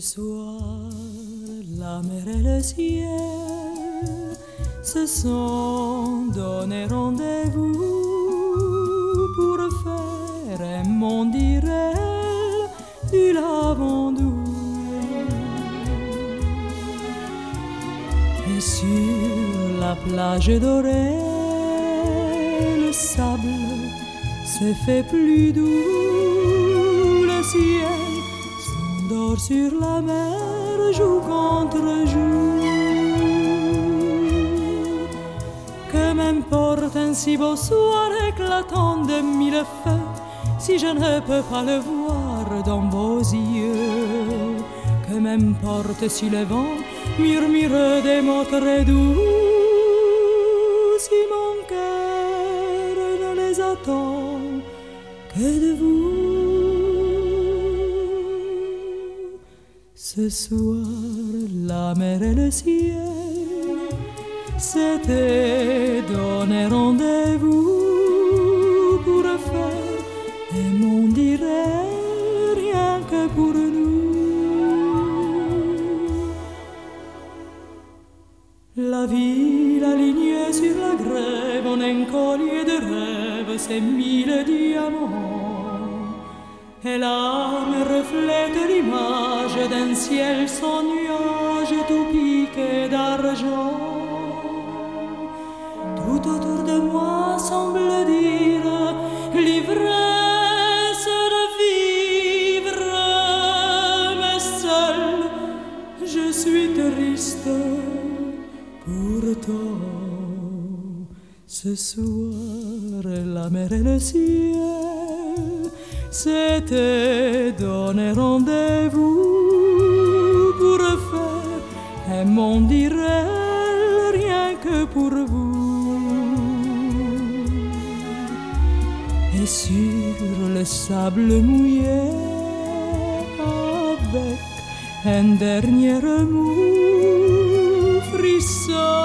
soir, la mer et le ciel se sont donné rendez-vous pour faire un monde irréel du lavandou. Et sur la plage dorée, le sable s'est fait plus doux, le ciel sur la mer, joue contre jour. Que m'importe un si beau soir éclatant de mille feux, si je ne peux pas le voir dans vos yeux. Que m'importe si le vent murmure des mots très doux, si mon cœur ne les attend que de vous. Ce soir, la mer et le ciel s'étaient donné rendez-vous pour faire un monde irréel rien que pour nous. La ville alignée sur la grève en un de rêve, ses mille diamants. Et l'âme reflète l'image d'un ciel sans nuage tout piqué d'argent. Tout autour de moi semble dire l'ivresse de vivre, mais seul je suis triste. Pourtant, ce soir, la mer et le ciel s'étaient donné rendez-vous irréel rien que pour vous. Et sur le sable mouillé, avec un dernier mot, frissonne